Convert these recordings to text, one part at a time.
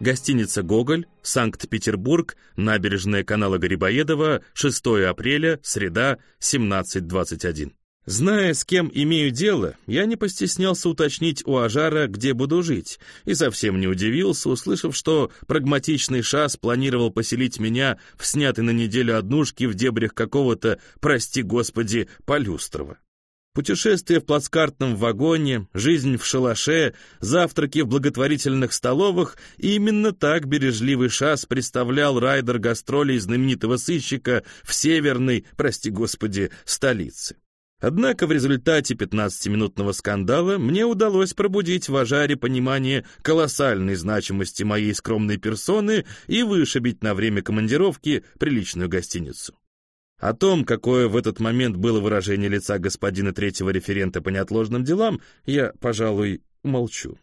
Гостиница «Гоголь», Санкт-Петербург, набережная канала Грибоедова, 6 апреля, среда, 17.21. Зная, с кем имею дело, я не постеснялся уточнить у Ажара, где буду жить, и совсем не удивился, услышав, что прагматичный шас планировал поселить меня в снятой на неделю однушке в дебрях какого-то, прости господи, Полюстрова. Путешествия в плацкартном вагоне, жизнь в шалаше, завтраки в благотворительных столовых — именно так бережливый шас представлял райдер гастролей знаменитого сыщика в северной, прости господи, столице. Однако в результате 15-минутного скандала мне удалось пробудить в Ажаре понимание колоссальной значимости моей скромной персоны и вышибить на время командировки приличную гостиницу. О том, какое в этот момент было выражение лица господина третьего референта по неотложным делам, я, пожалуй, молчу.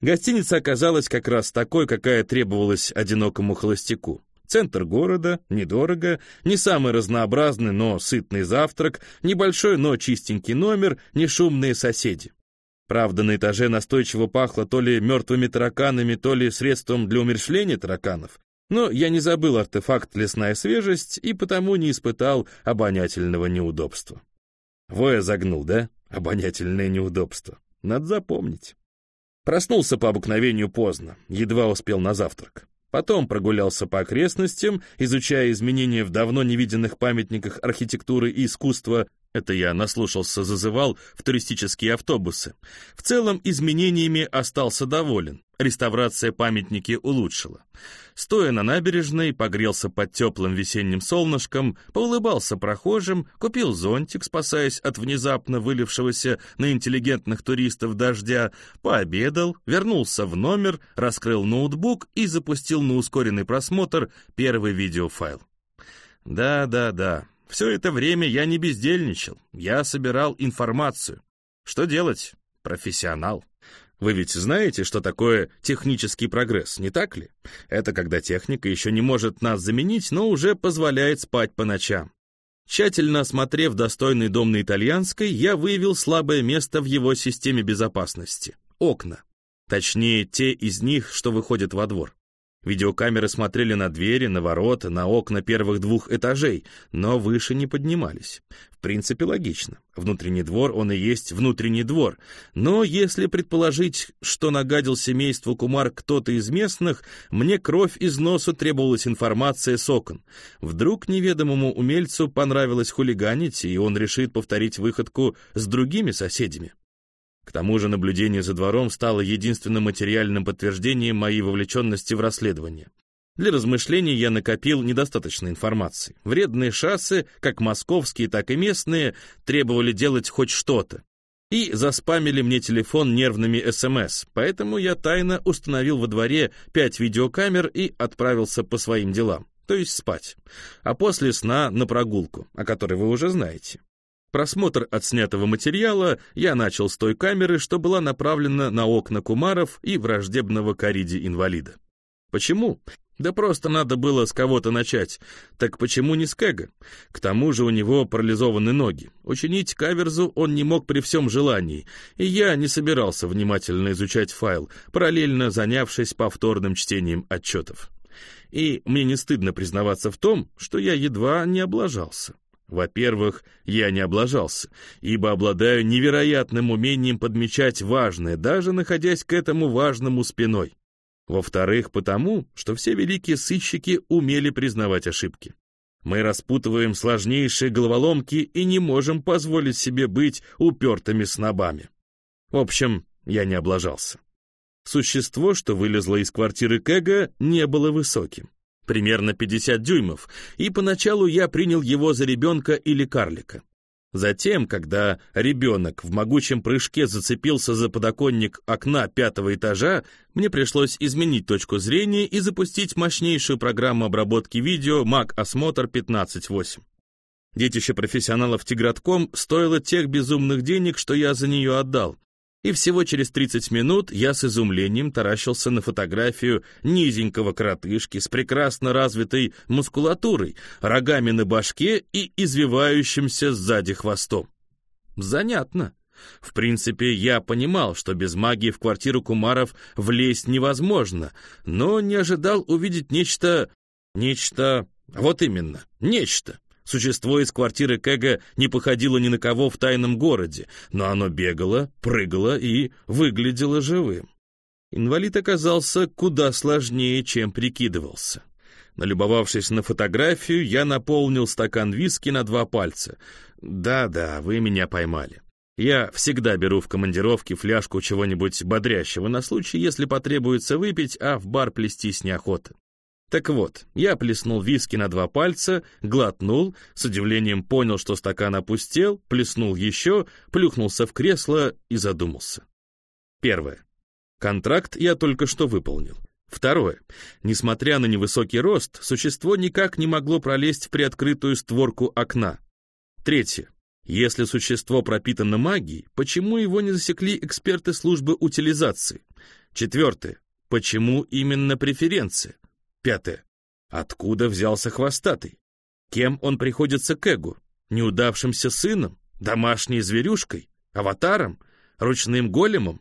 Гостиница оказалась как раз такой, какая требовалась одинокому холостяку. Центр города, недорого, не самый разнообразный, но сытный завтрак, небольшой, но чистенький номер, не шумные соседи. Правда, на этаже настойчиво пахло то ли мертвыми тараканами, то ли средством для умершления тараканов, но я не забыл артефакт «Лесная свежесть» и потому не испытал обонятельного неудобства. Воя загнул, да? Обонятельное неудобство. Надо запомнить. Проснулся по обыкновению поздно, едва успел на завтрак. Потом прогулялся по окрестностям, изучая изменения в давно невиденных памятниках архитектуры и искусства, это я наслушался зазывал в туристические автобусы. В целом изменениями остался доволен. Реставрация памятники улучшила. Стоя на набережной, погрелся под теплым весенним солнышком, поулыбался прохожим, купил зонтик, спасаясь от внезапно вылившегося на интеллигентных туристов дождя, пообедал, вернулся в номер, раскрыл ноутбук и запустил на ускоренный просмотр первый видеофайл. Да-да-да, все это время я не бездельничал, я собирал информацию. Что делать? Профессионал. Вы ведь знаете, что такое технический прогресс, не так ли? Это когда техника еще не может нас заменить, но уже позволяет спать по ночам. Тщательно осмотрев достойный дом на итальянской, я выявил слабое место в его системе безопасности — окна. Точнее, те из них, что выходят во двор. Видеокамеры смотрели на двери, на ворота, на окна первых двух этажей, но выше не поднимались. В принципе, логично. Внутренний двор, он и есть внутренний двор. Но если предположить, что нагадил семейству Кумар кто-то из местных, мне кровь из носа требовалась информация с окон. Вдруг неведомому умельцу понравилось хулиганить, и он решит повторить выходку с другими соседями. К тому же наблюдение за двором стало единственным материальным подтверждением моей вовлеченности в расследование. Для размышлений я накопил недостаточно информации. Вредные шассы, как московские, так и местные, требовали делать хоть что-то. И заспамили мне телефон нервными СМС, поэтому я тайно установил во дворе пять видеокамер и отправился по своим делам, то есть спать. А после сна на прогулку, о которой вы уже знаете. Просмотр отснятого материала я начал с той камеры, что была направлена на окна Кумаров и враждебного Кариди инвалида. Почему? Да просто надо было с кого-то начать. Так почему не с Кэга? К тому же у него парализованы ноги. Учинить каверзу он не мог при всем желании, и я не собирался внимательно изучать файл, параллельно занявшись повторным чтением отчетов. И мне не стыдно признаваться в том, что я едва не облажался. Во-первых, я не облажался, ибо обладаю невероятным умением подмечать важное, даже находясь к этому важному спиной. Во-вторых, потому, что все великие сыщики умели признавать ошибки. Мы распутываем сложнейшие головоломки и не можем позволить себе быть упертыми снобами. В общем, я не облажался. Существо, что вылезло из квартиры Кэга, не было высоким примерно 50 дюймов, и поначалу я принял его за ребенка или карлика. Затем, когда ребенок в могучем прыжке зацепился за подоконник окна пятого этажа, мне пришлось изменить точку зрения и запустить мощнейшую программу обработки видео Mac Osmotor 15.8. Детище профессионалов Тигратком стоило тех безумных денег, что я за нее отдал, и всего через 30 минут я с изумлением таращился на фотографию низенького коротышки с прекрасно развитой мускулатурой, рогами на башке и извивающимся сзади хвостом. Занятно. В принципе, я понимал, что без магии в квартиру Кумаров влезть невозможно, но не ожидал увидеть нечто... Нечто... Вот именно, нечто. Существо из квартиры Кэга не походило ни на кого в тайном городе, но оно бегало, прыгало и выглядело живым. Инвалид оказался куда сложнее, чем прикидывался. Налюбовавшись на фотографию, я наполнил стакан виски на два пальца. Да-да, вы меня поймали. Я всегда беру в командировке фляжку чего-нибудь бодрящего на случай, если потребуется выпить, а в бар плестись неохота. Так вот, я плеснул виски на два пальца, глотнул, с удивлением понял, что стакан опустел, плеснул еще, плюхнулся в кресло и задумался. Первое. Контракт я только что выполнил. Второе. Несмотря на невысокий рост, существо никак не могло пролезть в приоткрытую створку окна. Третье. Если существо пропитано магией, почему его не засекли эксперты службы утилизации? Четвертое. Почему именно преференция? Пятое. Откуда взялся хвостатый? Кем он приходится к Эгу? Неудавшимся сыном? Домашней зверюшкой? Аватаром? Ручным големом?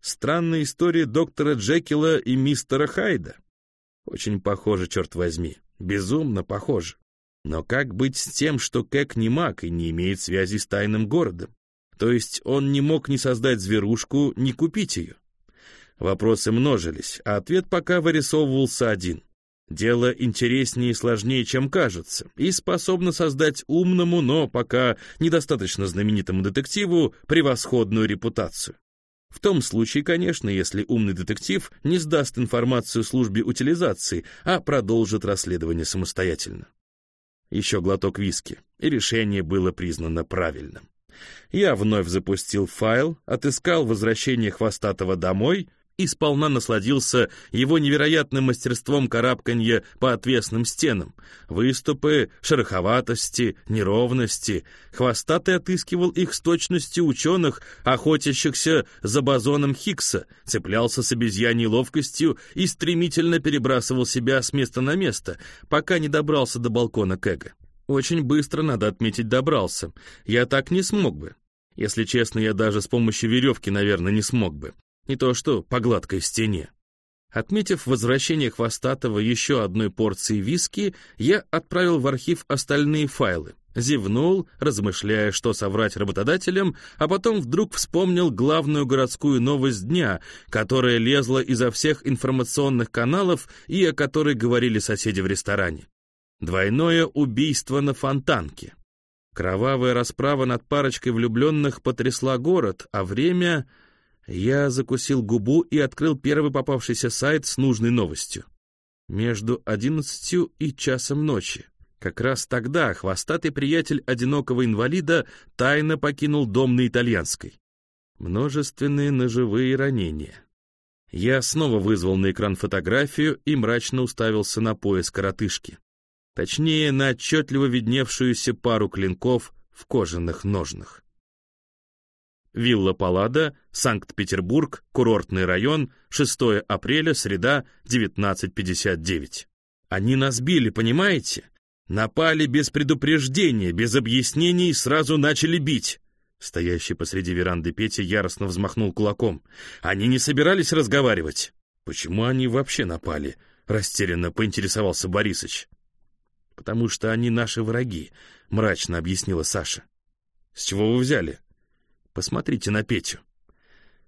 Странная история доктора Джекила и мистера Хайда. Очень похоже, черт возьми. Безумно похоже. Но как быть с тем, что Кэг не маг и не имеет связи с тайным городом? То есть он не мог ни создать зверушку, ни купить ее? Вопросы множились, а ответ пока вырисовывался один. Дело интереснее и сложнее, чем кажется, и способно создать умному, но пока недостаточно знаменитому детективу превосходную репутацию. В том случае, конечно, если умный детектив не сдаст информацию службе утилизации, а продолжит расследование самостоятельно. Еще глоток виски, и решение было признано правильным. Я вновь запустил файл, отыскал возвращение Хвостатого домой и сполна насладился его невероятным мастерством карабканья по отвесным стенам. Выступы, шероховатости, неровности. Хвостатый отыскивал их с точностью ученых, охотящихся за бозоном Хиггса, цеплялся с обезьяньей ловкостью и стремительно перебрасывал себя с места на место, пока не добрался до балкона Кэга. Очень быстро, надо отметить, добрался. Я так не смог бы. Если честно, я даже с помощью веревки, наверное, не смог бы. Не то что по гладкой стене. Отметив возвращение Хвостатого еще одной порции виски, я отправил в архив остальные файлы. Зевнул, размышляя, что соврать работодателям, а потом вдруг вспомнил главную городскую новость дня, которая лезла изо всех информационных каналов и о которой говорили соседи в ресторане. Двойное убийство на Фонтанке. Кровавая расправа над парочкой влюбленных потрясла город, а время... Я закусил губу и открыл первый попавшийся сайт с нужной новостью. Между одиннадцатью и часом ночи. Как раз тогда хвостатый приятель одинокого инвалида тайно покинул дом на Итальянской. Множественные ножевые ранения. Я снова вызвал на экран фотографию и мрачно уставился на пояс коротышки. Точнее, на отчетливо видневшуюся пару клинков в кожаных ножнах. Вилла Паллада, Санкт-Петербург, курортный район, 6 апреля, среда, 19.59. Они нас били, понимаете? Напали без предупреждения, без объяснений и сразу начали бить. Стоящий посреди веранды Петя яростно взмахнул кулаком. Они не собирались разговаривать. Почему они вообще напали? Растерянно поинтересовался Борисыч. «Потому что они наши враги», — мрачно объяснила Саша. «С чего вы взяли?» Посмотрите на Петю».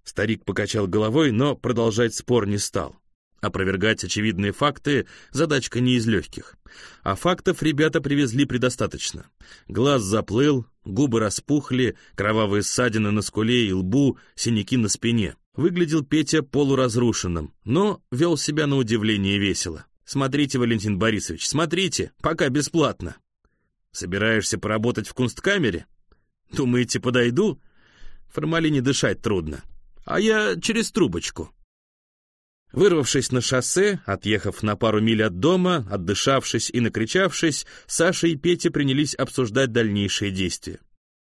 Старик покачал головой, но продолжать спор не стал. Опровергать очевидные факты — задачка не из легких. А фактов ребята привезли предостаточно. Глаз заплыл, губы распухли, кровавые ссадины на скуле и лбу, синяки на спине. Выглядел Петя полуразрушенным, но вел себя на удивление весело. «Смотрите, Валентин Борисович, смотрите, пока бесплатно». «Собираешься поработать в кунсткамере?» «Думаете, подойду?» Формалине дышать трудно. А я через трубочку. Вырвавшись на шоссе, отъехав на пару миль от дома, отдышавшись и накричавшись, Саша и Петя принялись обсуждать дальнейшие действия.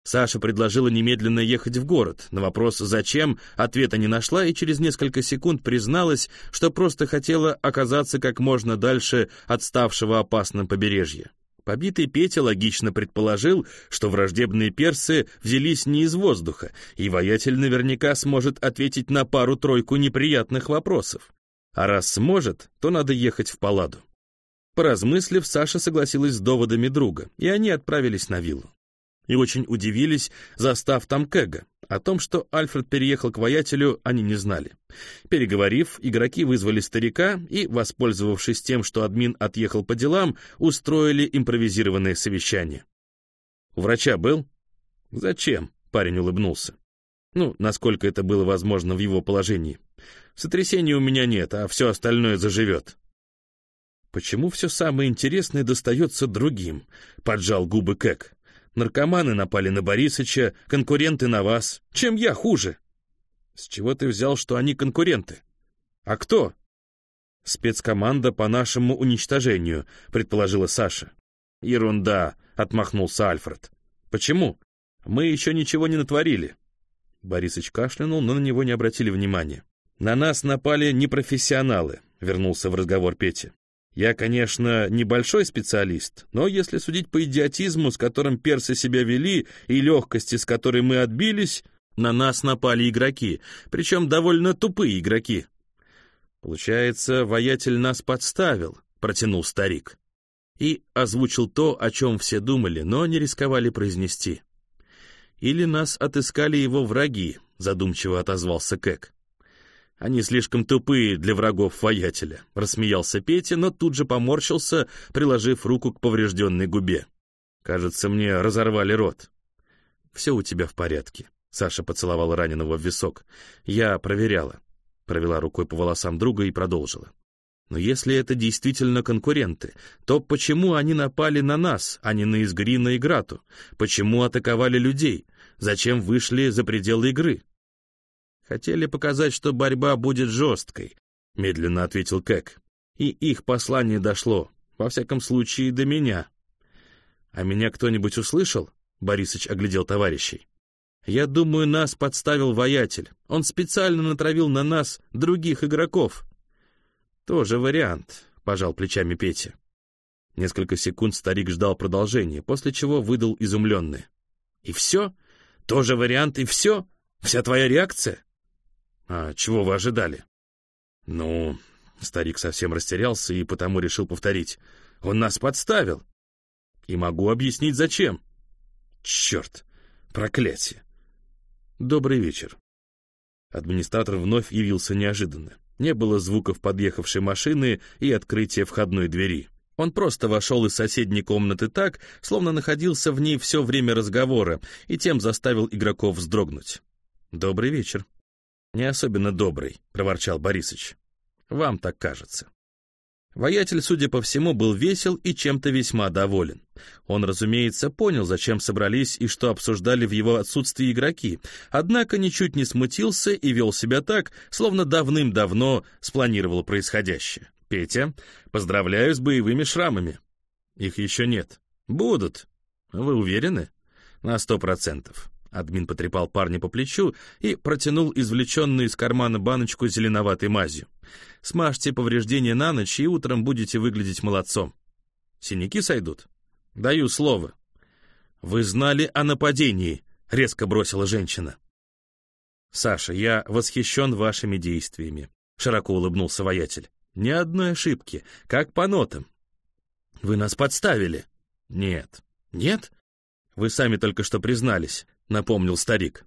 Саша предложила немедленно ехать в город. На вопрос «зачем?» ответа не нашла и через несколько секунд призналась, что просто хотела оказаться как можно дальше от ставшего опасным побережья. Побитый Петя логично предположил, что враждебные персы взялись не из воздуха, и воятель наверняка сможет ответить на пару-тройку неприятных вопросов. А раз сможет, то надо ехать в Палладу. Поразмыслив, Саша согласилась с доводами друга, и они отправились на виллу. И очень удивились, застав там Кэга. О том, что Альфред переехал к воятелю, они не знали. Переговорив, игроки вызвали старика и, воспользовавшись тем, что админ отъехал по делам, устроили импровизированное совещание. «У врача был?» «Зачем?» — парень улыбнулся. «Ну, насколько это было возможно в его положении. Сотрясения у меня нет, а все остальное заживет». «Почему все самое интересное достается другим?» — поджал губы Кэг. Наркоманы напали на Борисыча, конкуренты на вас. Чем я хуже? С чего ты взял, что они конкуренты? А кто? Спецкоманда по нашему уничтожению, предположила Саша. Ерунда, отмахнулся Альфред. Почему? Мы еще ничего не натворили. Борисыч кашлянул, но на него не обратили внимания. На нас напали непрофессионалы, вернулся в разговор Петя. Я, конечно, небольшой специалист, но если судить по идиотизму, с которым персы себя вели, и легкости, с которой мы отбились, на нас напали игроки, причем довольно тупые игроки. Получается, воятель нас подставил, протянул старик. И озвучил то, о чем все думали, но не рисковали произнести. Или нас отыскали его враги, задумчиво отозвался Кэк. Они слишком тупые для врагов воятеля», — рассмеялся Петя, но тут же поморщился, приложив руку к поврежденной губе. «Кажется, мне разорвали рот». «Все у тебя в порядке», — Саша поцеловала раненого в висок. «Я проверяла». Провела рукой по волосам друга и продолжила. «Но если это действительно конкуренты, то почему они напали на нас, а не на Изгрина и Грату? Почему атаковали людей? Зачем вышли за пределы игры?» Хотели показать, что борьба будет жесткой, медленно ответил Кэк. И их послание дошло, во всяком случае, до меня. А меня кто-нибудь услышал? Борисыч оглядел товарищей. Я думаю, нас подставил воятель. Он специально натравил на нас других игроков. Тоже вариант, пожал плечами Петя. Несколько секунд старик ждал продолжения, после чего выдал изумленный. «И все? Тоже вариант и все? Вся твоя реакция?» «А чего вы ожидали?» «Ну...» Старик совсем растерялся и потому решил повторить. «Он нас подставил!» «И могу объяснить, зачем!» «Черт! Проклятие!» «Добрый вечер!» Администратор вновь явился неожиданно. Не было звуков подъехавшей машины и открытия входной двери. Он просто вошел из соседней комнаты так, словно находился в ней все время разговора, и тем заставил игроков вздрогнуть. «Добрый вечер!» «Не особенно добрый», — проворчал Борисыч. «Вам так кажется». Воятель, судя по всему, был весел и чем-то весьма доволен. Он, разумеется, понял, зачем собрались и что обсуждали в его отсутствии игроки, однако ничуть не смутился и вел себя так, словно давным-давно спланировал происходящее. «Петя, поздравляю с боевыми шрамами». «Их еще нет». «Будут». «Вы уверены?» «На сто процентов». Админ потрепал парня по плечу и протянул извлеченную из кармана баночку зеленоватой мазью. «Смажьте повреждения на ночь, и утром будете выглядеть молодцом. Синяки сойдут? Даю слово». «Вы знали о нападении», — резко бросила женщина. «Саша, я восхищен вашими действиями», — широко улыбнулся воятель. «Ни одной ошибки, как по нотам». «Вы нас подставили». «Нет». «Нет?» «Вы сами только что признались. — напомнил старик.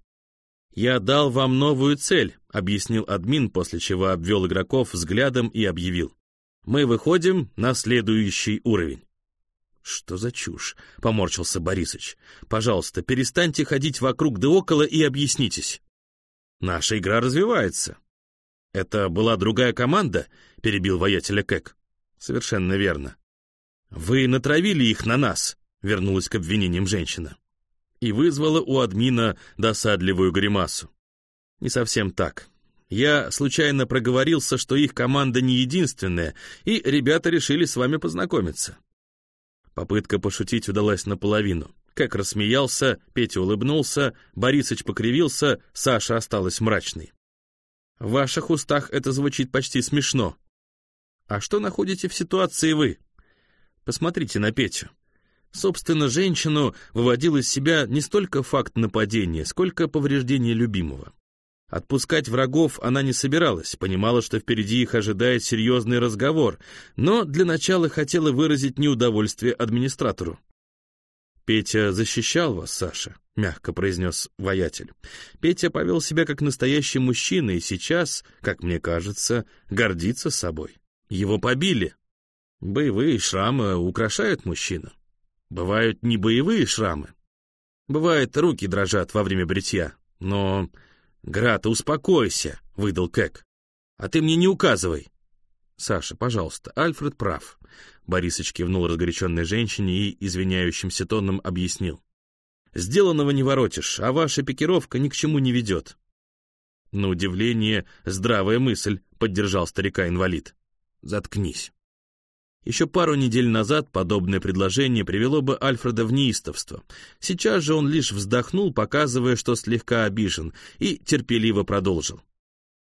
«Я дал вам новую цель», — объяснил админ, после чего обвел игроков взглядом и объявил. «Мы выходим на следующий уровень». «Что за чушь?» — поморщился Борисыч. «Пожалуйста, перестаньте ходить вокруг да около и объяснитесь». «Наша игра развивается». «Это была другая команда?» — перебил воятеля Кэк. «Совершенно верно». «Вы натравили их на нас», — вернулась к обвинениям женщина и вызвала у админа досадливую гримасу. Не совсем так. Я случайно проговорился, что их команда не единственная, и ребята решили с вами познакомиться. Попытка пошутить удалась наполовину. Как рассмеялся, Петя улыбнулся, Борисыч покривился, Саша осталась мрачной. В ваших устах это звучит почти смешно. А что находите в ситуации вы? Посмотрите на Петю. Собственно, женщину выводил из себя не столько факт нападения, сколько повреждение любимого. Отпускать врагов она не собиралась, понимала, что впереди их ожидает серьезный разговор, но для начала хотела выразить неудовольствие администратору. «Петя защищал вас, Саша», — мягко произнес воятель. «Петя повел себя как настоящий мужчина и сейчас, как мне кажется, гордится собой. Его побили. Боевые шрамы украшают мужчину. Бывают не боевые шрамы. Бывает, руки дрожат во время бритья, но «Грата, успокойся», — выдал Кэк. «А ты мне не указывай». «Саша, пожалуйста, Альфред прав», — Борисыч кивнул разгоряченной женщине и извиняющимся тоном объяснил. «Сделанного не воротишь, а ваша пикировка ни к чему не ведет». На удивление, здравая мысль, — поддержал старика инвалид. «Заткнись». Еще пару недель назад подобное предложение привело бы Альфреда в неистовство. Сейчас же он лишь вздохнул, показывая, что слегка обижен, и терпеливо продолжил.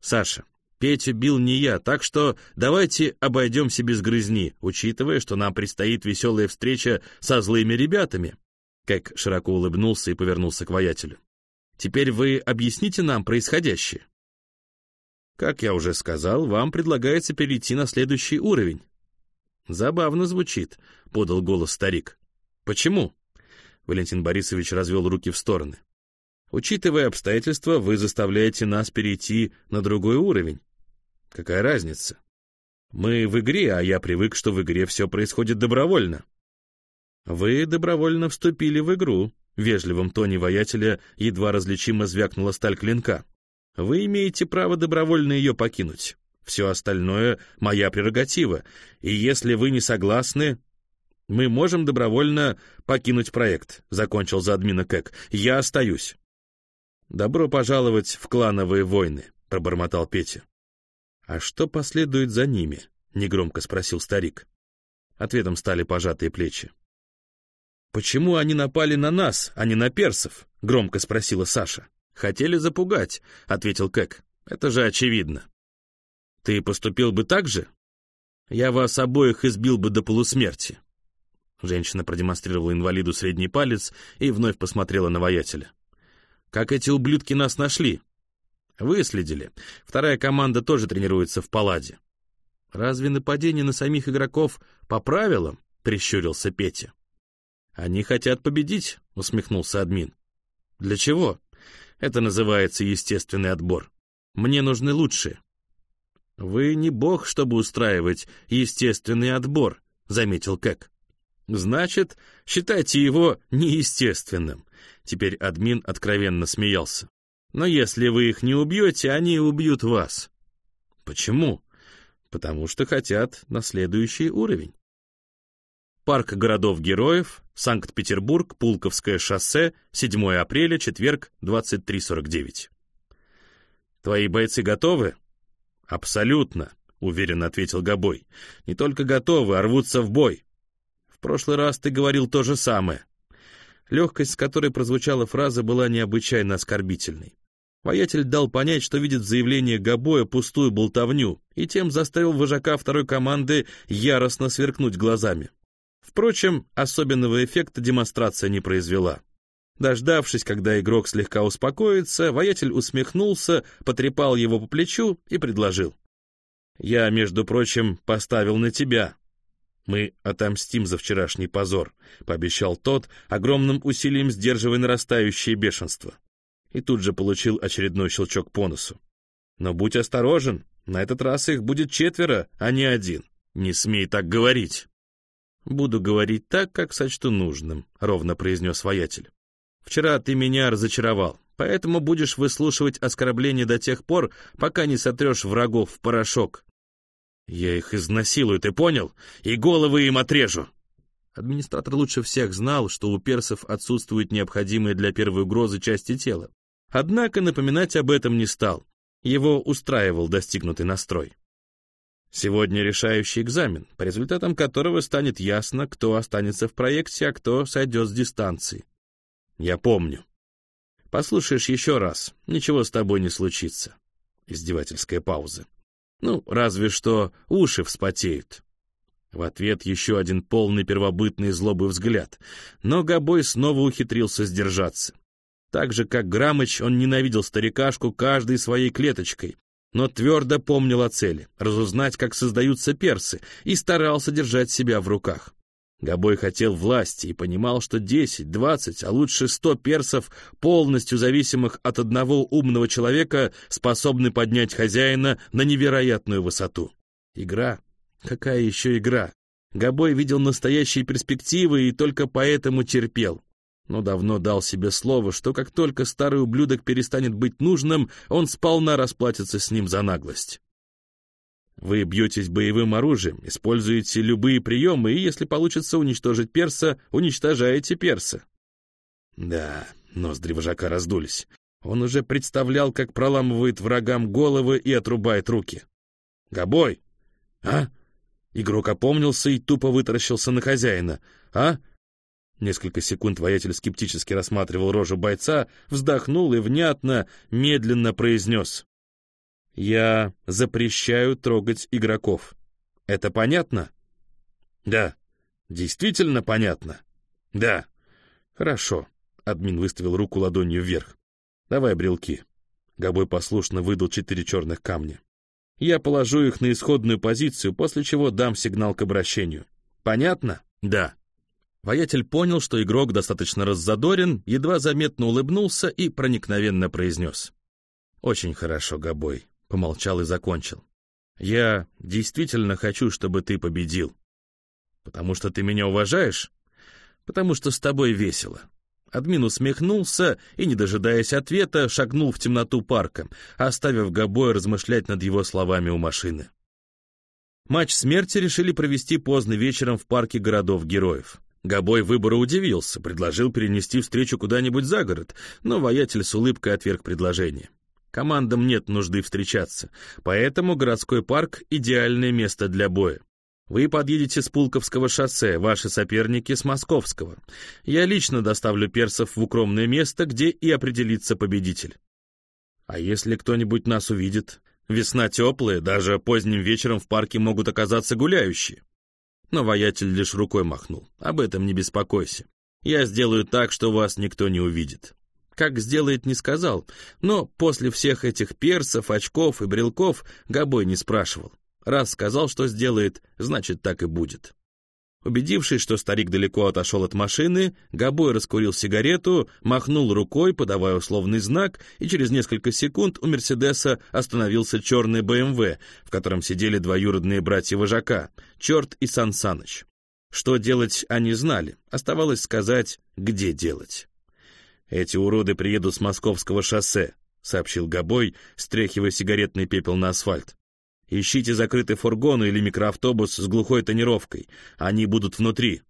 «Саша, Петю бил не я, так что давайте обойдемся без грызни, учитывая, что нам предстоит веселая встреча со злыми ребятами». Как широко улыбнулся и повернулся к воятелю. «Теперь вы объясните нам происходящее». Как я уже сказал, вам предлагается перейти на следующий уровень. «Забавно звучит», — подал голос старик. «Почему?» Валентин Борисович развел руки в стороны. «Учитывая обстоятельства, вы заставляете нас перейти на другой уровень. Какая разница? Мы в игре, а я привык, что в игре все происходит добровольно». «Вы добровольно вступили в игру», — в вежливом тоне воятеля едва различимо звякнула сталь клинка. «Вы имеете право добровольно ее покинуть. Все остальное — моя прерогатива, и если вы не согласны, мы можем добровольно покинуть проект», — закончил за админа Кэк. «Я остаюсь». «Добро пожаловать в клановые войны», — пробормотал Петя. «А что последует за ними?» — негромко спросил старик. Ответом стали пожатые плечи. «Почему они напали на нас, а не на персов?» — громко спросила Саша. «Хотели запугать», — ответил Кэк. «Это же очевидно». Ты поступил бы так же? Я вас обоих избил бы до полусмерти. Женщина продемонстрировала инвалиду средний палец и вновь посмотрела на воятеля. Как эти ублюдки нас нашли? Выследили. Вторая команда тоже тренируется в паладе. Разве нападение на самих игроков по правилам? Прищурился Петя. Они хотят победить, усмехнулся админ. Для чего? Это называется естественный отбор. Мне нужны лучшие. «Вы не бог, чтобы устраивать естественный отбор», — заметил Кэк. «Значит, считайте его неестественным». Теперь админ откровенно смеялся. «Но если вы их не убьете, они убьют вас». «Почему?» «Потому что хотят на следующий уровень». Парк городов-героев, Санкт-Петербург, Пулковское шоссе, 7 апреля, четверг, 23.49. «Твои бойцы готовы?» «Абсолютно», — уверенно ответил Габой. «Не только готовы, а рвутся в бой. В прошлый раз ты говорил то же самое». Легкость, с которой прозвучала фраза, была необычайно оскорбительной. Воятель дал понять, что видит заявление Габоя пустую болтовню, и тем заставил вожака второй команды яростно сверкнуть глазами. Впрочем, особенного эффекта демонстрация не произвела. Дождавшись, когда игрок слегка успокоится, воятель усмехнулся, потрепал его по плечу и предложил. «Я, между прочим, поставил на тебя». «Мы отомстим за вчерашний позор», — пообещал тот, огромным усилием сдерживая нарастающее бешенство. И тут же получил очередной щелчок по носу. «Но будь осторожен, на этот раз их будет четверо, а не один. Не смей так говорить». «Буду говорить так, как сочту нужным», — ровно произнес воятель. Вчера ты меня разочаровал, поэтому будешь выслушивать оскорбления до тех пор, пока не сотрешь врагов в порошок. Я их изнасилую, ты понял? И головы им отрежу. Администратор лучше всех знал, что у персов отсутствуют необходимые для первой угрозы части тела. Однако напоминать об этом не стал. Его устраивал достигнутый настрой. Сегодня решающий экзамен, по результатам которого станет ясно, кто останется в проекте, а кто сойдет с дистанции. Я помню. Послушаешь еще раз, ничего с тобой не случится. Издевательская пауза. Ну, разве что уши вспотеют. В ответ еще один полный первобытный злобы взгляд, но Габой снова ухитрился сдержаться. Так же, как Грамыч, он ненавидел старикашку каждой своей клеточкой, но твердо помнил о цели — разузнать, как создаются персы, и старался держать себя в руках. Габой хотел власти и понимал, что 10, 20, а лучше 100 персов, полностью зависимых от одного умного человека, способны поднять хозяина на невероятную высоту. Игра? Какая еще игра? Габой видел настоящие перспективы и только поэтому терпел но давно дал себе слово, что как только старый ублюдок перестанет быть нужным, он сполна расплатится с ним за наглость. Вы бьетесь боевым оружием, используете любые приемы, и если получится уничтожить перса, уничтожаете перса. Да, ноздри вожака раздулись. Он уже представлял, как проламывает врагам головы и отрубает руки. «Гобой!» «А?» Игрок опомнился и тупо вытаращился на хозяина. «А? Несколько секунд воятель скептически рассматривал рожу бойца, вздохнул и внятно, медленно произнес. «Я запрещаю трогать игроков. Это понятно?» «Да». «Действительно понятно?» «Да». «Хорошо». Админ выставил руку ладонью вверх. «Давай брелки». Гобой послушно выдал четыре черных камня. «Я положу их на исходную позицию, после чего дам сигнал к обращению. Понятно?» «Да». Воятель понял, что игрок достаточно раззадорен, едва заметно улыбнулся и проникновенно произнес. «Очень хорошо, Габой», — помолчал и закончил. «Я действительно хочу, чтобы ты победил. Потому что ты меня уважаешь? Потому что с тобой весело». Админ усмехнулся и, не дожидаясь ответа, шагнул в темноту парка, оставив Габоя размышлять над его словами у машины. Матч смерти решили провести поздно вечером в парке городов-героев. Гобой выбора удивился, предложил перенести встречу куда-нибудь за город, но воятель с улыбкой отверг предложение. Командам нет нужды встречаться, поэтому городской парк — идеальное место для боя. Вы подъедете с Пулковского шоссе, ваши соперники с Московского. Я лично доставлю персов в укромное место, где и определится победитель. А если кто-нибудь нас увидит? Весна теплая, даже поздним вечером в парке могут оказаться гуляющие. Но воятель лишь рукой махнул. Об этом не беспокойся. Я сделаю так, что вас никто не увидит. Как сделает, не сказал, но после всех этих персов, очков и брелков Габой не спрашивал. Раз сказал, что сделает, значит, так и будет. Убедившись, что старик далеко отошел от машины, Габой раскурил сигарету, махнул рукой, подавая условный знак, и через несколько секунд у «Мерседеса» остановился черный БМВ, в котором сидели двоюродные братья-вожака, Черт и Сан Саныч. Что делать они знали, оставалось сказать, где делать. «Эти уроды приедут с московского шоссе», — сообщил Габой, стряхивая сигаретный пепел на асфальт. Ищите закрытый фургон или микроавтобус с глухой тонировкой. Они будут внутри.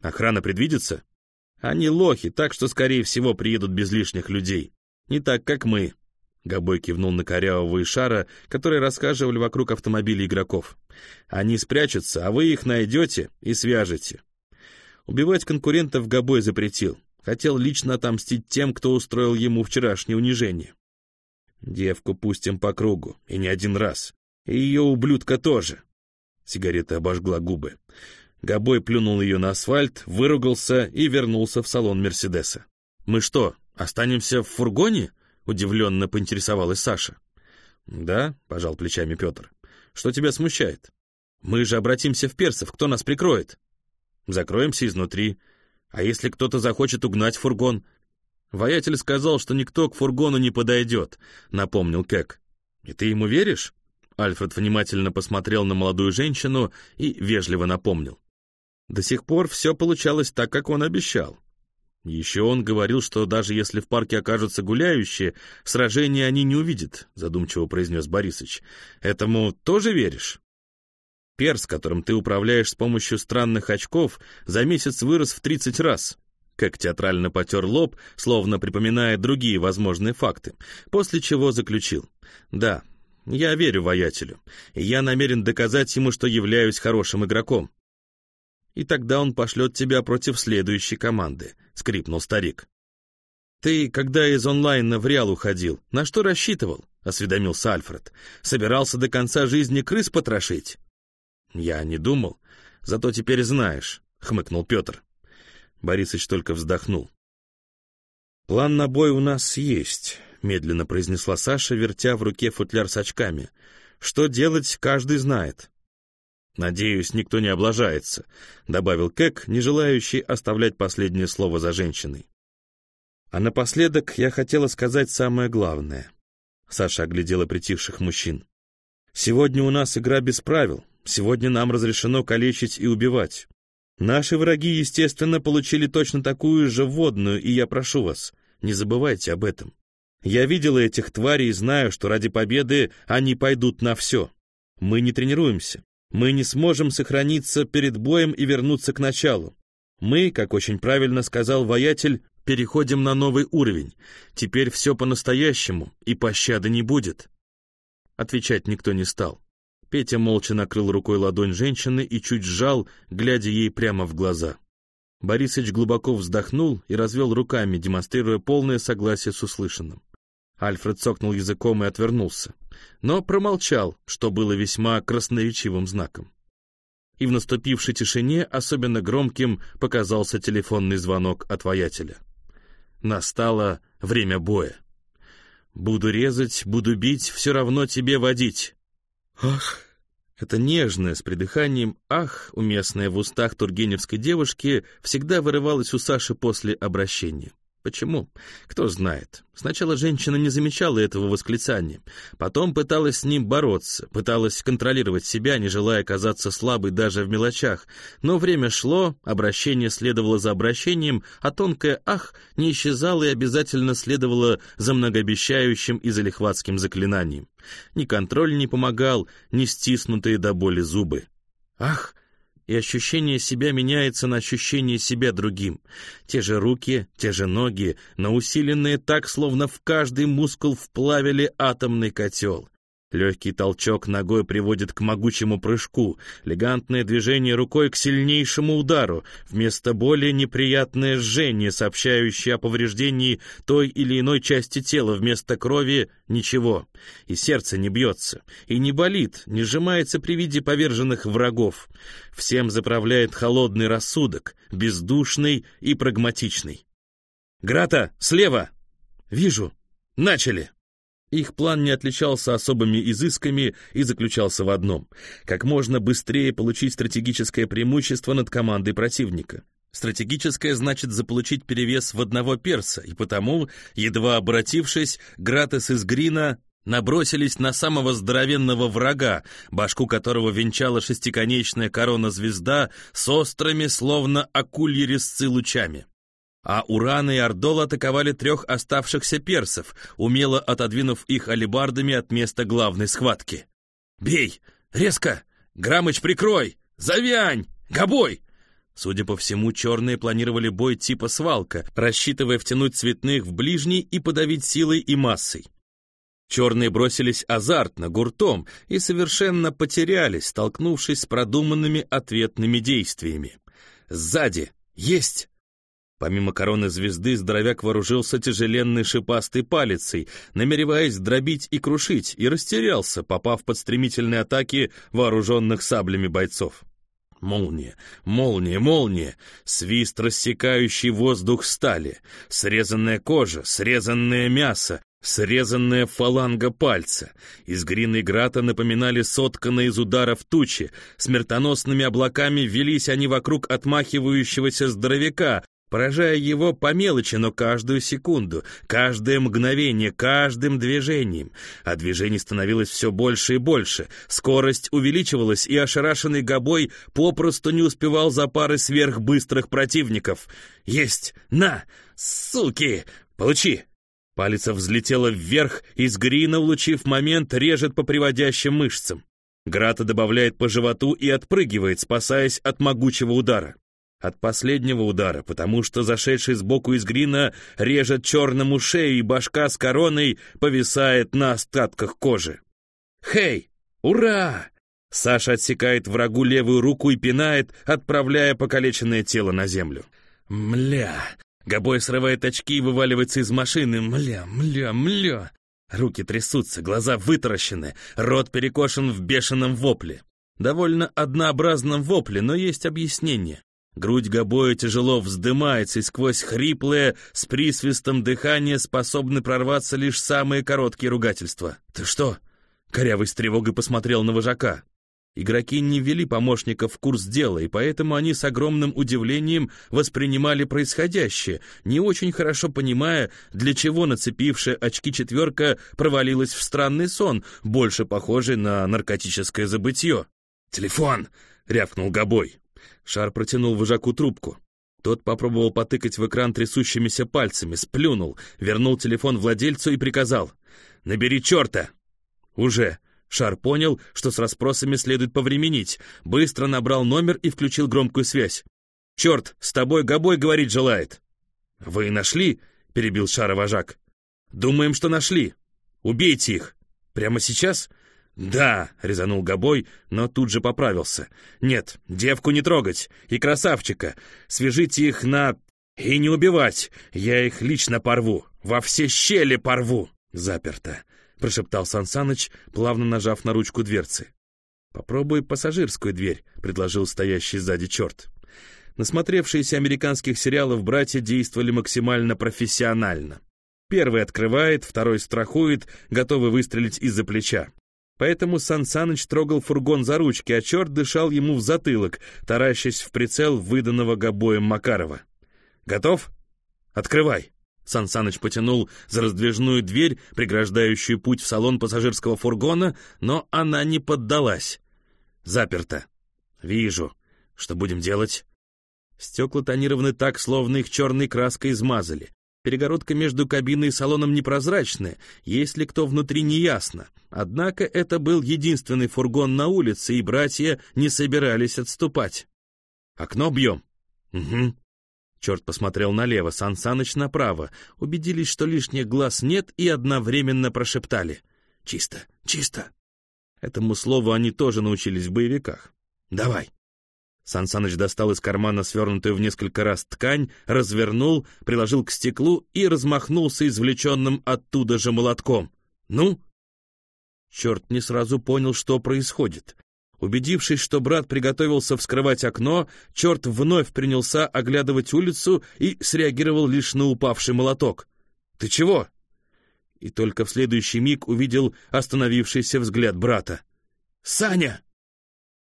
Охрана предвидится? Они лохи, так что, скорее всего, приедут без лишних людей. Не так, как мы. Габой кивнул на корявого Ишара, которые расхаживали вокруг автомобилей игроков. Они спрячутся, а вы их найдете и свяжете. Убивать конкурентов Габой запретил. Хотел лично отомстить тем, кто устроил ему вчерашнее унижение. Девку пустим по кругу, и не один раз. И ее ублюдка тоже. Сигарета обожгла губы. Габой плюнул ее на асфальт, выругался и вернулся в салон Мерседеса. «Мы что, останемся в фургоне?» — удивленно поинтересовалась Саша. «Да», — пожал плечами Петр. «Что тебя смущает? Мы же обратимся в персов, кто нас прикроет?» «Закроемся изнутри. А если кто-то захочет угнать фургон?» «Воятель сказал, что никто к фургону не подойдет», — напомнил Кэк. «И ты ему веришь?» Альфред внимательно посмотрел на молодую женщину и вежливо напомнил. До сих пор все получалось так, как он обещал. Еще он говорил, что даже если в парке окажутся гуляющие, сражения они не увидят, задумчиво произнес Борисыч. Этому тоже веришь? Перс, которым ты управляешь с помощью странных очков, за месяц вырос в 30 раз. Как театрально потер лоб, словно припоминая другие возможные факты, после чего заключил. Да, я верю воятелю, я намерен доказать ему, что являюсь хорошим игроком. И тогда он пошлет тебя против следующей команды, — скрипнул старик. «Ты, когда из онлайна в Реал уходил, на что рассчитывал?» — осведомился Альфред. «Собирался до конца жизни крыс потрошить?» «Я не думал. Зато теперь знаешь», — хмыкнул Петр. Борисыч только вздохнул. «План на бой у нас есть», — медленно произнесла Саша, вертя в руке футляр с очками. «Что делать, каждый знает». «Надеюсь, никто не облажается», — добавил Кэк, не желающий оставлять последнее слово за женщиной. «А напоследок я хотела сказать самое главное». Саша оглядела притихших мужчин. «Сегодня у нас игра без правил. Сегодня нам разрешено калечить и убивать. Наши враги, естественно, получили точно такую же водную, и я прошу вас, не забывайте об этом. Я видела этих тварей и знаю, что ради победы они пойдут на все. Мы не тренируемся. Мы не сможем сохраниться перед боем и вернуться к началу. Мы, как очень правильно сказал воятель, переходим на новый уровень. Теперь все по-настоящему, и пощады не будет. Отвечать никто не стал. Петя молча накрыл рукой ладонь женщины и чуть сжал, глядя ей прямо в глаза. Борисыч глубоко вздохнул и развел руками, демонстрируя полное согласие с услышанным. Альфред цокнул языком и отвернулся, но промолчал, что было весьма красноречивым знаком. И в наступившей тишине особенно громким показался телефонный звонок от воятеля. Настало время боя. «Буду резать, буду бить, все равно тебе водить. Ах! Это нежное, с придыханием «ах», уместное в устах тургеневской девушки, всегда вырывалось у Саши после обращения. Почему? Кто знает. Сначала женщина не замечала этого восклицания, потом пыталась с ним бороться, пыталась контролировать себя, не желая казаться слабой даже в мелочах, но время шло, обращение следовало за обращением, а тонкое «ах» не исчезало и обязательно следовало за многообещающим и залихватским заклинанием. Ни контроль не помогал, ни стиснутые до боли зубы. «Ах!» И ощущение себя меняется на ощущение себя другим. Те же руки, те же ноги, но усиленные так, словно в каждый мускул вплавили атомный котел. Легкий толчок ногой приводит к могучему прыжку, элегантное движение рукой к сильнейшему удару, вместо более неприятное жжение, сообщающее о повреждении той или иной части тела, вместо крови — ничего. И сердце не бьется, и не болит, не сжимается при виде поверженных врагов. Всем заправляет холодный рассудок, бездушный и прагматичный. «Грата, слева!» «Вижу. Начали!» Их план не отличался особыми изысками и заключался в одном — как можно быстрее получить стратегическое преимущество над командой противника. Стратегическое значит заполучить перевес в одного перса, и потому, едва обратившись, Гратес из Грина набросились на самого здоровенного врага, башку которого венчала шестиконечная корона-звезда с острыми, словно акульи резцы лучами а Уран и Ордол атаковали трех оставшихся персов, умело отодвинув их алебардами от места главной схватки. «Бей! Резко! Грамыч, прикрой! Завянь! Гобой!» Судя по всему, черные планировали бой типа свалка, рассчитывая втянуть цветных в ближний и подавить силой и массой. Черные бросились азартно, гуртом, и совершенно потерялись, столкнувшись с продуманными ответными действиями. «Сзади! Есть!» Помимо короны звезды, здоровяк вооружился тяжеленной шипастой палицей, намереваясь дробить и крушить, и растерялся, попав под стремительные атаки вооруженных саблями бойцов. Молния, молния, молния, свист, рассекающий воздух стали, срезанная кожа, срезанное мясо, Срезанная фаланга пальца. Из грины грата напоминали сотканные из ударов тучи. Смертоносными облаками велись они вокруг отмахивающегося здоровяка, поражая его по мелочи, но каждую секунду, каждое мгновение, каждым движением. А движений становилось все больше и больше, скорость увеличивалась, и ошарашенный Гобой попросту не успевал за пары сверхбыстрых противников. «Есть! На! Суки! Получи!» Палец взлетела вверх, и с грина, улучив момент, режет по приводящим мышцам. Грата добавляет по животу и отпрыгивает, спасаясь от могучего удара от последнего удара, потому что зашедший сбоку из грина режет черному шею, и башка с короной повисает на остатках кожи. «Хей! Ура!» Саша отсекает врагу левую руку и пинает, отправляя покалеченное тело на землю. «Мля!» Гобой срывает очки и вываливается из машины. «Мля, мля, мля!» Руки трясутся, глаза вытаращены, рот перекошен в бешеном вопле. довольно однообразном вопле, но есть объяснение. Грудь Габоя тяжело вздымается, и сквозь хриплое, с присвистом дыхание способны прорваться лишь самые короткие ругательства. «Ты что?» — корявый с тревогой посмотрел на вожака. Игроки не ввели помощников в курс дела, и поэтому они с огромным удивлением воспринимали происходящее, не очень хорошо понимая, для чего нацепившая очки четверка провалилась в странный сон, больше похожий на наркотическое забытье. «Телефон!» — рявкнул Гобой. Шар протянул вожаку трубку. Тот попробовал потыкать в экран трясущимися пальцами, сплюнул, вернул телефон владельцу и приказал. «Набери черта!» «Уже!» Шар понял, что с расспросами следует повременить, быстро набрал номер и включил громкую связь. «Черт, с тобой Гобой говорить желает!» «Вы нашли?» — перебил Шара вожак. «Думаем, что нашли. Убейте их. Прямо сейчас?» «Да», — резанул Гобой, но тут же поправился. «Нет, девку не трогать. И красавчика. Свяжите их на... И не убивать. Я их лично порву. Во все щели порву». Заперто прошептал Сансаныч, плавно нажав на ручку дверцы. «Попробуй пассажирскую дверь», — предложил стоящий сзади черт. Насмотревшиеся американских сериалов братья действовали максимально профессионально. Первый открывает, второй страхует, готовый выстрелить из-за плеча. Поэтому Сан Саныч трогал фургон за ручки, а черт дышал ему в затылок, таращась в прицел выданного гобоем Макарова. «Готов? Открывай!» Сан Саныч потянул за раздвижную дверь, преграждающую путь в салон пассажирского фургона, но она не поддалась. Заперто. Вижу. Что будем делать? Стекла тонированы так, словно их черной краской измазали. Перегородка между кабиной и салоном непрозрачная, если кто внутри не ясно. Однако это был единственный фургон на улице, и братья не собирались отступать. «Окно бьем?» «Угу», Черт посмотрел налево, Сан Саныч направо, убедились, что лишних глаз нет, и одновременно прошептали «Чисто, чисто». Этому слову они тоже научились в боевиках. «Давай». Сан Саныч достал из кармана свернутую в несколько раз ткань, развернул, приложил к стеклу и размахнулся извлеченным оттуда же молотком. «Ну?» Черт не сразу понял, что происходит. Убедившись, что брат приготовился вскрывать окно, черт вновь принялся оглядывать улицу и среагировал лишь на упавший молоток. «Ты чего?» И только в следующий миг увидел остановившийся взгляд брата. «Саня!»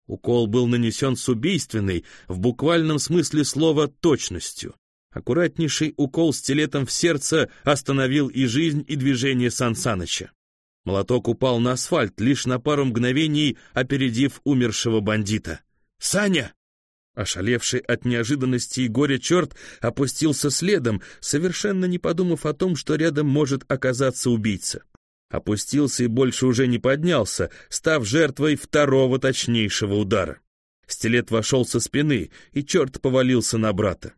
Укол был нанесен с убийственной, в буквальном смысле слова, точностью. Аккуратнейший укол стилетом в сердце остановил и жизнь, и движение Сан Саныча. Молоток упал на асфальт, лишь на пару мгновений опередив умершего бандита. «Саня!» Ошалевший от неожиданности и горя черт опустился следом, совершенно не подумав о том, что рядом может оказаться убийца. Опустился и больше уже не поднялся, став жертвой второго точнейшего удара. Стилет вошел со спины, и черт повалился на брата.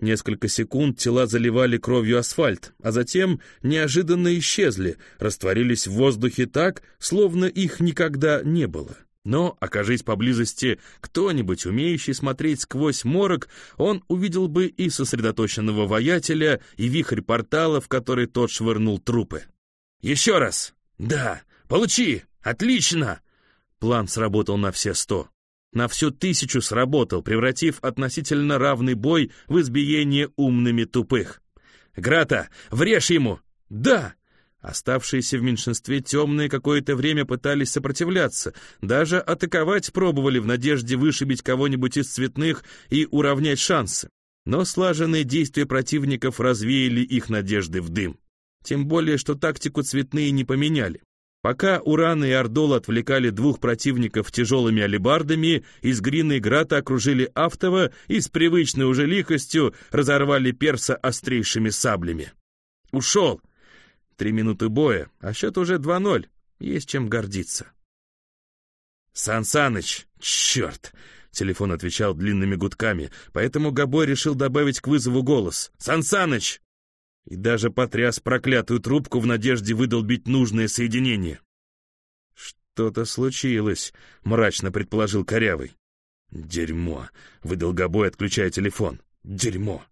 Несколько секунд тела заливали кровью асфальт, а затем неожиданно исчезли, растворились в воздухе так, словно их никогда не было. Но, окажись поблизости кто-нибудь, умеющий смотреть сквозь морок, он увидел бы и сосредоточенного воятеля, и вихрь портала, в который тот швырнул трупы. «Еще раз!» «Да! Получи! Отлично!» План сработал на все сто на всю тысячу сработал, превратив относительно равный бой в избиение умными тупых. «Грата, врежь ему!» «Да!» Оставшиеся в меньшинстве темные какое-то время пытались сопротивляться, даже атаковать пробовали в надежде вышибить кого-нибудь из цветных и уравнять шансы. Но слаженные действия противников развеяли их надежды в дым. Тем более, что тактику цветные не поменяли. Пока Уран и Ордол отвлекали двух противников тяжелыми алебардами, из Грина и Грата окружили Автова и с привычной уже лихостью разорвали перса острейшими саблями. «Ушел!» Три минуты боя, а счет уже 2-0. Есть чем гордиться. «Сан Саныч! Черт!» Телефон отвечал длинными гудками, поэтому Габой решил добавить к вызову голос. «Сан Саныч! И даже потряс проклятую трубку в надежде выдолбить нужное соединение. «Что-то случилось», — мрачно предположил Корявый. «Дерьмо», — выдал Гобой, отключая телефон. «Дерьмо».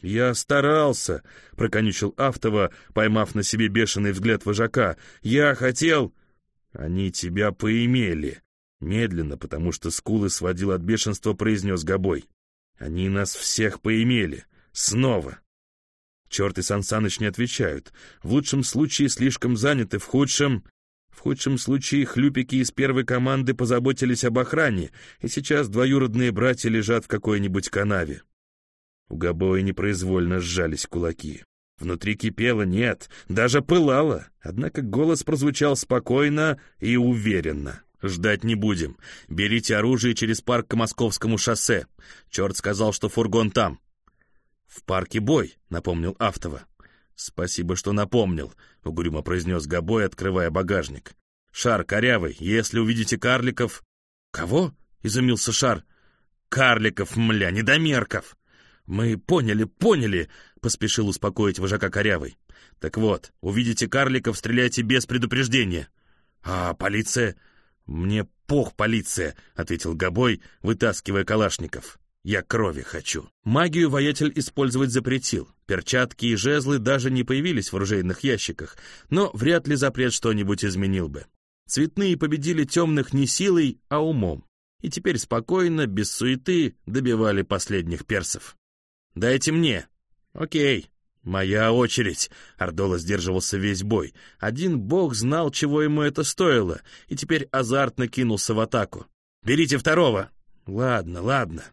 «Я старался», — проконючил Автова, поймав на себе бешеный взгляд вожака. «Я хотел...» «Они тебя поимели», Медленно, потому что скулы сводил от бешенства, произнес Гобой. Они нас всех поимели. Снова. Черт и Сансаныч не отвечают. В лучшем случае слишком заняты, в худшем... В худшем случае хлюпики из первой команды позаботились об охране, и сейчас двоюродные братья лежат в какой-нибудь канаве. У Габоя непроизвольно сжались кулаки. Внутри кипело, нет, даже пылало, однако голос прозвучал спокойно и уверенно. «Ждать не будем. Берите оружие через парк к Московскому шоссе. Черт сказал, что фургон там». «В парке бой», — напомнил Автова. «Спасибо, что напомнил», — угрюмо произнес Габой, открывая багажник. «Шар корявый, если увидите карликов...» «Кого?» — изумился Шар. «Карликов, мля, недомерков!» «Мы поняли, поняли!» — поспешил успокоить вожака корявый. «Так вот, увидите карликов, стреляйте без предупреждения». «А полиция?» «Мне пох, полиция», — ответил Габой, вытаскивая калашников. «Я крови хочу». Магию воятель использовать запретил. Перчатки и жезлы даже не появились в оружейных ящиках, но вряд ли запрет что-нибудь изменил бы. Цветные победили темных не силой, а умом. И теперь спокойно, без суеты, добивали последних персов. «Дайте мне». «Окей, «Моя очередь!» — Ардола сдерживался весь бой. Один бог знал, чего ему это стоило, и теперь азартно кинулся в атаку. «Берите второго!» «Ладно, ладно.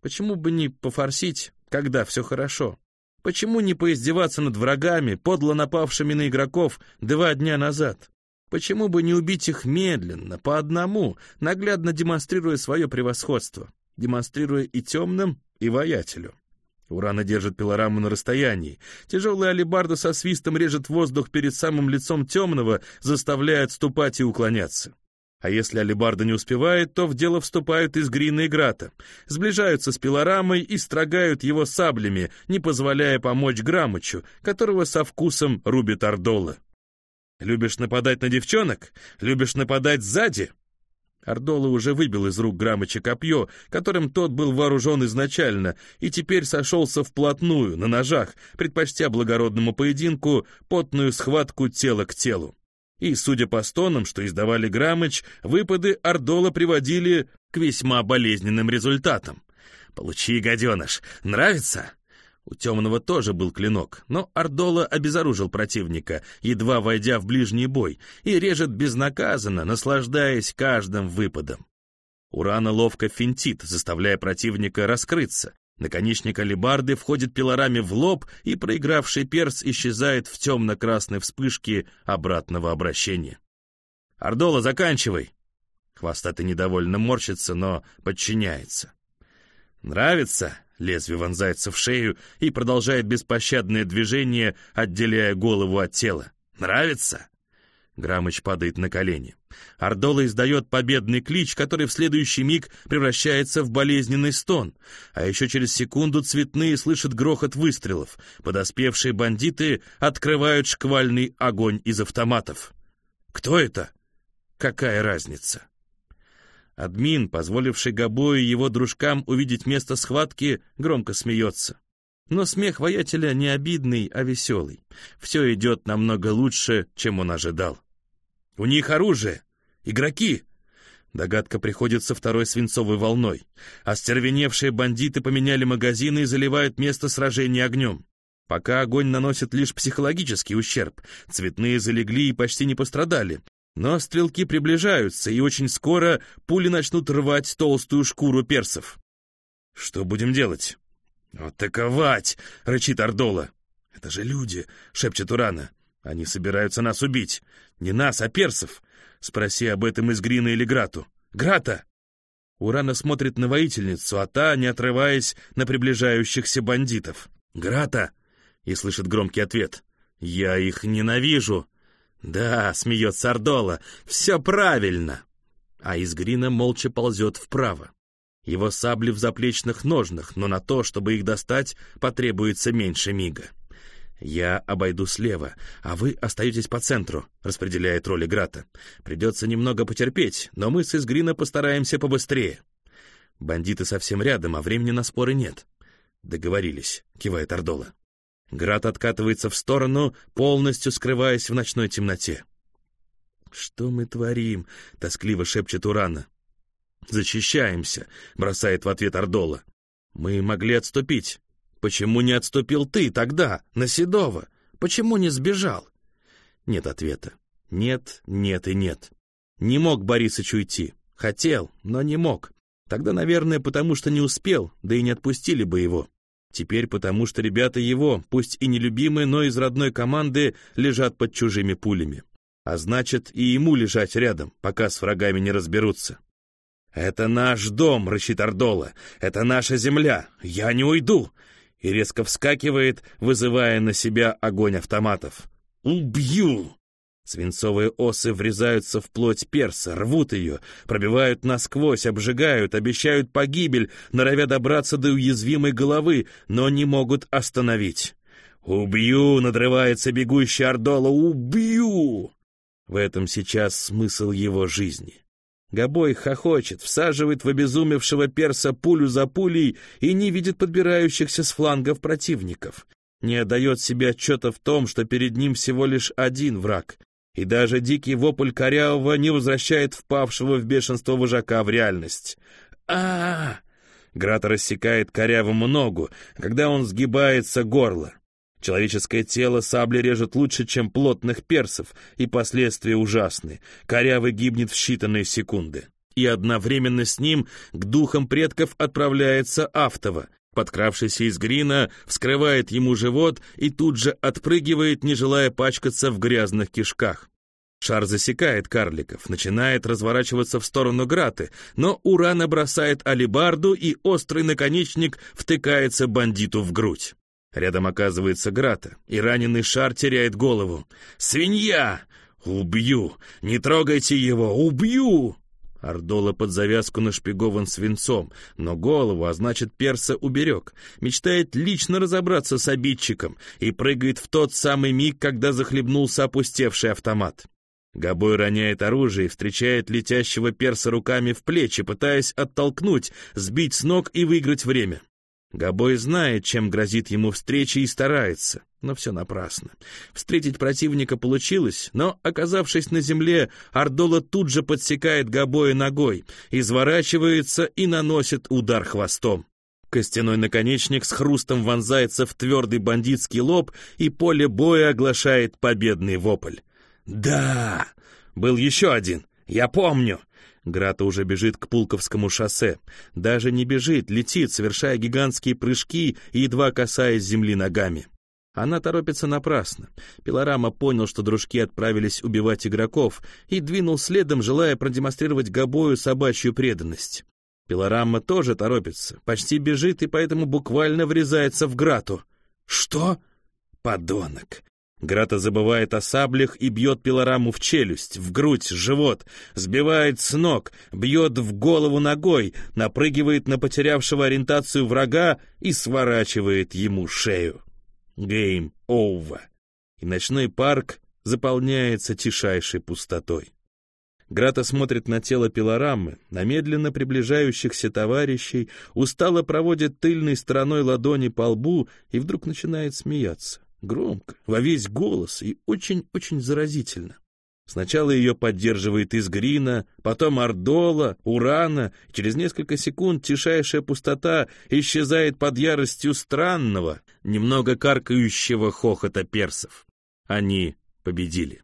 Почему бы не пофорсить, когда все хорошо? Почему не поиздеваться над врагами, подло напавшими на игроков два дня назад? Почему бы не убить их медленно, по одному, наглядно демонстрируя свое превосходство, демонстрируя и темным, и воятелю?» Урана держит пилораму на расстоянии. Тяжелая алебарда со свистом режет воздух перед самым лицом темного, заставляя отступать и уклоняться. А если алебарда не успевает, то в дело вступают из Грина и Грата, сближаются с пилорамой и строгают его саблями, не позволяя помочь Грамычу, которого со вкусом рубит Ордола. «Любишь нападать на девчонок? Любишь нападать сзади?» Ордола уже выбил из рук Грамыча копье, которым тот был вооружен изначально, и теперь сошелся вплотную, на ножах, предпочтя благородному поединку потную схватку тела к телу. И, судя по стонам, что издавали Грамыч, выпады Ордола приводили к весьма болезненным результатам. «Получи, гаденыш! Нравится?» У темного тоже был клинок, но Ардола обезоружил противника, едва войдя в ближний бой, и режет безнаказанно, наслаждаясь каждым выпадом. Урана ловко финтит, заставляя противника раскрыться. Наконечник алебарды входит пилорами в лоб, и проигравший перс исчезает в темно-красной вспышке обратного обращения. «Ардола, заканчивай!» Хвостатый недовольно морщится, но подчиняется. «Нравится?» Лезвие вонзается в шею и продолжает беспощадное движение, отделяя голову от тела. «Нравится?» Грамыч падает на колени. Ордола издает победный клич, который в следующий миг превращается в болезненный стон. А еще через секунду цветные слышат грохот выстрелов. Подоспевшие бандиты открывают шквальный огонь из автоматов. Кто это? Какая разница? Админ, позволивший Габою и его дружкам увидеть место схватки, громко смеется. Но смех воятеля не обидный, а веселый. Все идет намного лучше, чем он ожидал. «У них оружие! Игроки!» Догадка приходит со второй свинцовой волной. Остервеневшие бандиты поменяли магазины и заливают место сражения огнем. Пока огонь наносит лишь психологический ущерб. Цветные залегли и почти не пострадали, но стрелки приближаются, и очень скоро пули начнут рвать толстую шкуру персов. «Что будем делать?» «Атаковать!» — рычит Ордола. «Это же люди!» — шепчет Урана. «Они собираются нас убить. Не нас, а персов. Спроси об этом из Грина или Грату. Грата!» Урана смотрит на воительницу, а та, не отрываясь, на приближающихся бандитов. «Грата!» — и слышит громкий ответ. «Я их ненавижу!» «Да», — смеется Ардола, — «все правильно». А из Грина молча ползет вправо. Его сабли в заплечных ножнах, но на то, чтобы их достать, потребуется меньше мига. «Я обойду слева, а вы остаетесь по центру», — распределяет роли Грата. «Придется немного потерпеть, но мы с Изгрина постараемся побыстрее». Бандиты совсем рядом, а времени на споры нет. «Договорились», — кивает Ордола. Град откатывается в сторону, полностью скрываясь в ночной темноте. «Что мы творим?» — тоскливо шепчет Урана. «Защищаемся», — бросает в ответ Ордола. «Мы могли отступить. Почему не отступил ты тогда, на Седова? Почему не сбежал?» Нет ответа. Нет, нет и нет. Не мог Борисыч уйти. Хотел, но не мог. Тогда, наверное, потому что не успел, да и не отпустили бы его. Теперь потому что ребята его, пусть и нелюбимые, но из родной команды, лежат под чужими пулями. А значит, и ему лежать рядом, пока с врагами не разберутся. «Это наш дом», — рычит Ордола. «Это наша земля. Я не уйду!» И резко вскакивает, вызывая на себя огонь автоматов. «Убью!» Свинцовые осы врезаются в плоть перса, рвут ее, пробивают насквозь, обжигают, обещают погибель, норовя добраться до уязвимой головы, но не могут остановить. «Убью!» — надрывается бегущий Ордола. «Убью!» В этом сейчас смысл его жизни. Гобой хохочет, всаживает в обезумевшего перса пулю за пулей и не видит подбирающихся с флангов противников. Не отдает себе отчета в том, что перед ним всего лишь один враг и даже дикий вопль корявого не возвращает впавшего в бешенство вожака в реальность. а, Грата рассекает корявому ногу, когда он сгибается горло. Человеческое тело сабли режет лучше, чем плотных персов, и последствия ужасны. Корявый гибнет в считанные секунды. И одновременно с ним к духам предков отправляется Автова, Подкравшийся из Грина вскрывает ему живот и тут же отпрыгивает, не желая пачкаться в грязных кишках. Шар засекает карликов, начинает разворачиваться в сторону Граты, но Урана бросает алибарду, и острый наконечник втыкается бандиту в грудь. Рядом оказывается Грата, и раненый шар теряет голову. «Свинья! Убью! Не трогайте его! Убью!» Ордола под завязку нашпигован свинцом, но голову, а значит перса уберег. Мечтает лично разобраться с обидчиком и прыгает в тот самый миг, когда захлебнулся опустевший автомат. Гобой роняет оружие и встречает летящего перса руками в плечи, пытаясь оттолкнуть, сбить с ног и выиграть время. Гобой знает, чем грозит ему встреча и старается, но все напрасно. Встретить противника получилось, но, оказавшись на земле, Ардола тут же подсекает Гобоя ногой, изворачивается и наносит удар хвостом. Костяной наконечник с хрустом вонзается в твердый бандитский лоб, и поле боя оглашает победный вопль. «Да! Был еще один! Я помню!» Грата уже бежит к Пулковскому шоссе. Даже не бежит, летит, совершая гигантские прыжки и едва касаясь земли ногами. Она торопится напрасно. Пилорама понял, что дружки отправились убивать игроков, и двинул следом, желая продемонстрировать Габою собачью преданность. Пилорама тоже торопится, почти бежит и поэтому буквально врезается в Грату. «Что?» «Подонок! Грата забывает о саблях и бьет пилораму в челюсть, в грудь, живот, сбивает с ног, бьет в голову ногой, напрыгивает на потерявшего ориентацию врага и сворачивает ему шею. Гейм over. И ночной парк заполняется тишайшей пустотой. Грата смотрит на тело пилорамы, на медленно приближающихся товарищей, устало проводит тыльной стороной ладони по лбу и вдруг начинает смеяться. Громко, во весь голос и очень-очень заразительно. Сначала ее поддерживает Изгрина, потом Ордола, Урана, через несколько секунд тишайшая пустота исчезает под яростью странного, немного каркающего хохота персов. Они победили.